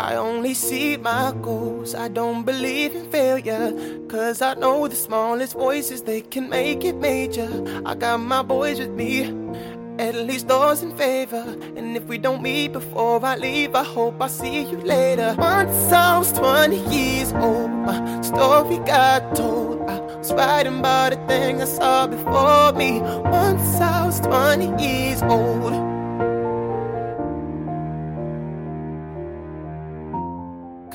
I only see my goals. I don't believe in failure. Cause I know the smallest voices, they can make it major. I got my boys with me. At least those in favor. And if we don't meet before I leave, I hope I see you later. Once I was 20 years old, my story got told. I was writing about a thing I saw before me. Once I was 20 years old.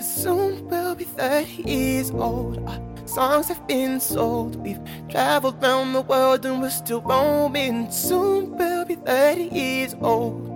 Soon we'll be 30 years old. Our songs have been sold. We've traveled around the world and we're still roaming. Soon we'll be 30 years old.